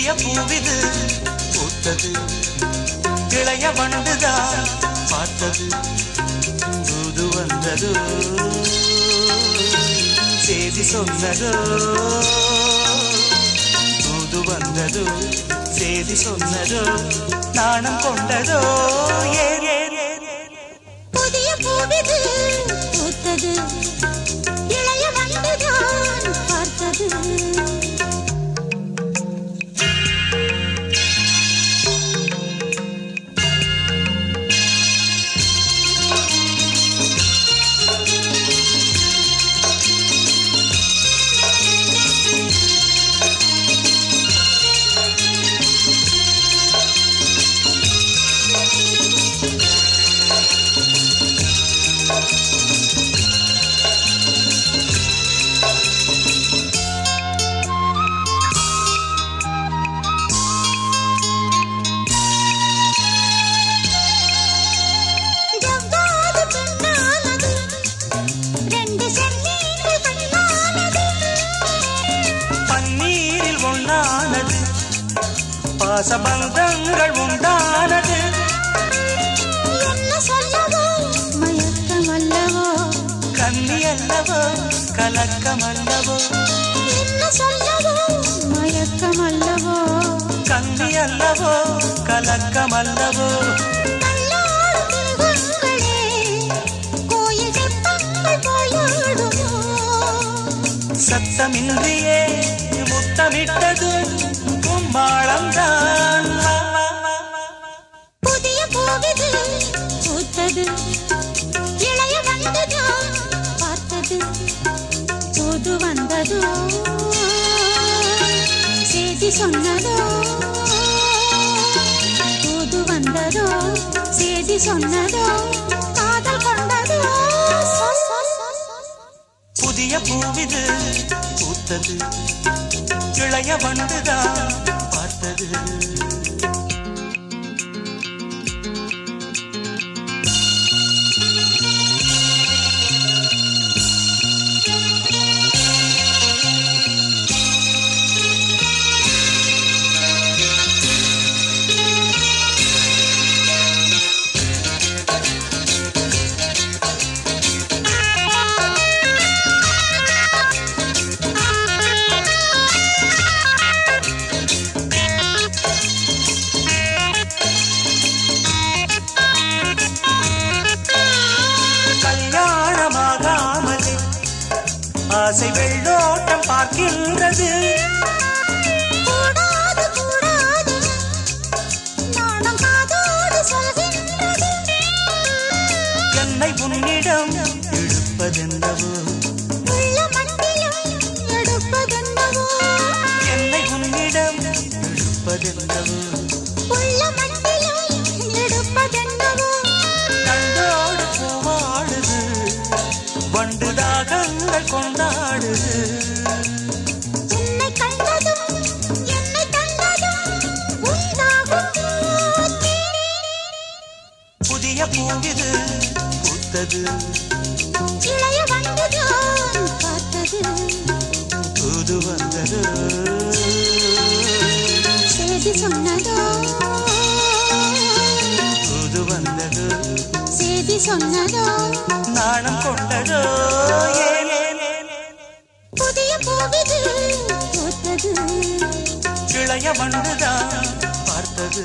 இனிய பூவிது பூத்தது. இளைய வண்டுதான் பார்த்தது. தூது வந்ததோ. செய்தி சொன்னதோ. தூது வந்ததோ. செய்தி சொன்னதோ. நாணம் கொண்டதோ ஏ பாசபந்தங்கள் உண்டானது. என்ன சொல்லவோ? மயக்கம் அல்லவோ கன்னி அல்லவோ கலக்கம் அல்லவோ என்ன சொல்லவோ? மயக்கம் அல்லவோ கன்னி அல்லவோ கலக்கம் அல்லவோ கல்லாடும் திருவங்களே கோயில் தெப்பங்கள் போயாடுமோ சத்தமின்றியே முத்தமிட்டது. கும்மாளம்தான் புதிய பூவிது பூத்தது. இளைய வந்ததும் பார்த்தது. தூது வந்ததோ செய்தி சொன்னதோ. தூது வந்ததோ செய்தி சொன்னதோ காதல் கொண்டதோ. புதிய பூவிது பூத்தது. இளைய வண்டுதான் ஆசை வெள்ளோட்டம் பார்க்கின்றது. என்னை உன்னிடம் எடுப்பதென்னவோ? என்னை உன்னிடம் இழுப்பதென்னவோ வண்டு தாகங்கள் கொண்டாடுது. புதிய பூவிது பூத்தது சொன்னதோ? நாணம் கொண்டதோ. புதிய பூவிது பூத்தது இளைய வண்டுதான் பார்த்தது